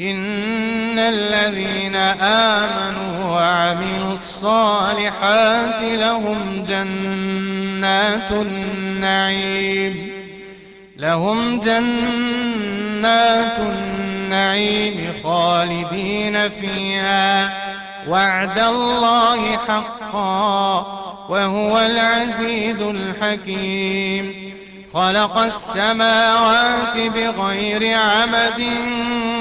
إن الذين آمنوا وعملوا الصالحات لهم جنات النعيم لهم جنات النعيم خالدين فيها. وعد الله حقا وهو العزيز الحكيم. خلق السماوات بغير عمد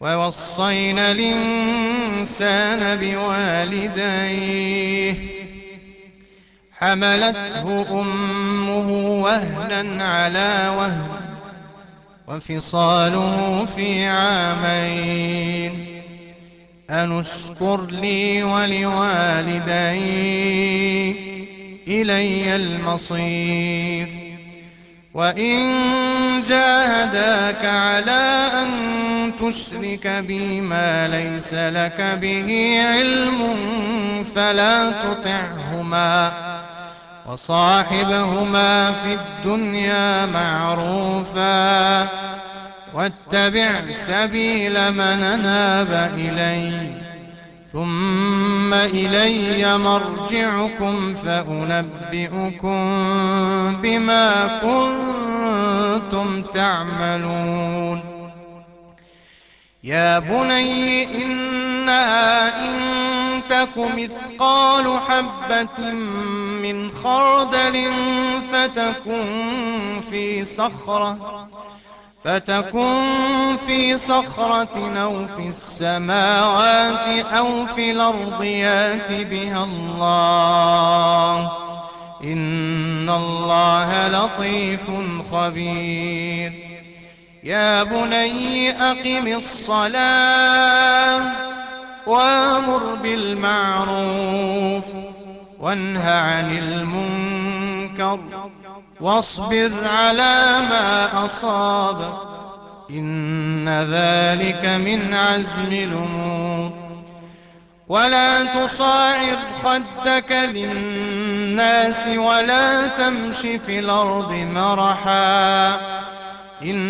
ووصينا الإنسان بوالديه. حملته أمه وهنا على وهن وفصاله في عامين. أن اشكر لي ولوالدي إلي المصير. وإن جاهداك على أن تشرك بي ما ليس لك به علم فلا تطعهما وصاحبهما في الدنيا معروفا واتبع سبيل من أناب إلي ثم إلي مرجعكم فأنبئكم بما كنتم تعملون يا بني إنها إن تك مثقال حبة من خردل فتكن في صخرة فتكن في صخرة أو في السماوات أو في الأرض يات بها الله. إن الله لطيف خبير. يا بني أقم الصلاة وأمر بالمعروف وانه عن المنكر واصبر على ما أصابك إن ذلك من عزم الأمور ولا تصاعد خدك للناس ولا تمش في الأرض مرحا إن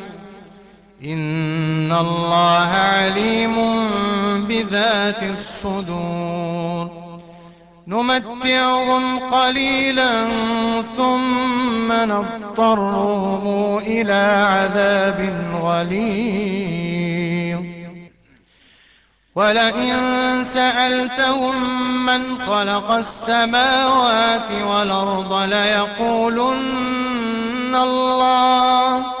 إن الله عليم بذات الصدور نمتعهم قليلا ثم نضطرهم إلى عذاب غليظ ولئن سألتهم من خلق السماوات والأرض ليقولن الله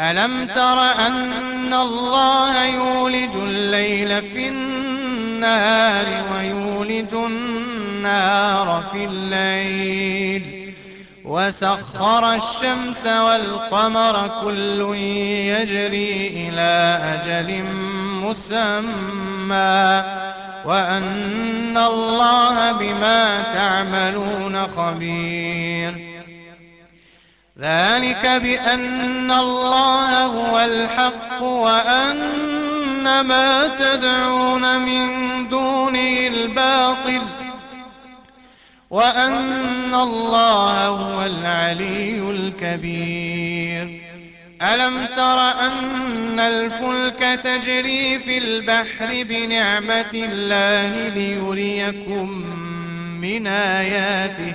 ألم تر أن الله يولج الليل في النهار ويولج النهار في الليل؟ وسخر الشمس والقمر كل يجري إلى أجل مسمى. وأن الله بما تعملون خبير. ذلك بأن الله هو الحق وأن ما تدعون من دونه الباطل وأن الله هو العلي الكبير. ألم تر أن الفلك تجري في البحر بنعمة الله ليريكم من آياته؟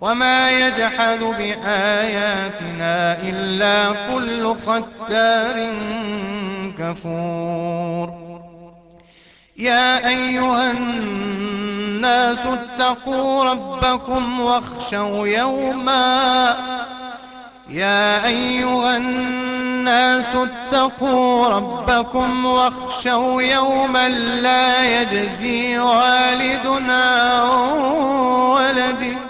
وما يجحد بآياتنا إلا كل ختار كفور يا أيها الناس اتقوا ربكم واخشوا يوما يا أيها الناس اتقوا ربكم واخشوا يوما لا يجزي والد عن ولده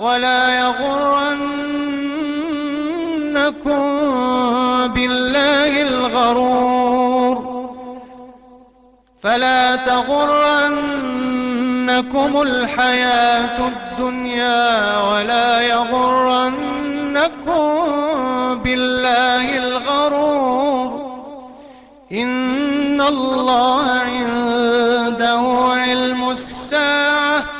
ولا يغرنكم بالله الغرور. فلا تغرنكم الحياة الدنيا ولا يغرنكم بالله الغرور. إن الله عنده علم الساعة.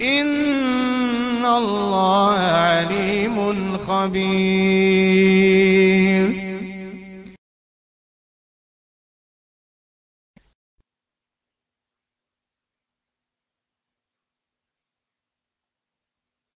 إن الله عليم خبير